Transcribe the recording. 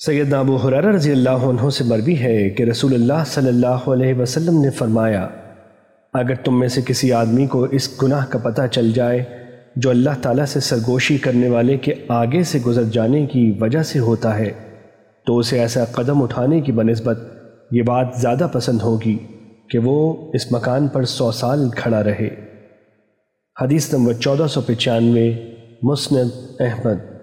سیدنا ابو حرارہ رضی اللہ عنہ سے مروی ہے کہ رسول اللہ صلی اللہ علیہ وسلم نے فرمایا، اگر تم میں سے کسی آدمی کو اس گناہ کا پتہ چل جائے جو اللہ تعالیٰ سے سرگوشی کرنے والے کے آگے سے گزر جانے کی وجہ سے ہوتا ہے، تو اسے ایسا قدم اٹھانے کی بنسبت یہ بات زیادہ پسند ہوگی کہ وہ اس مکان پر سو سال کھڑا رہے۔ حدیث نمبر چودہ سو پچانوے، مسند احمد۔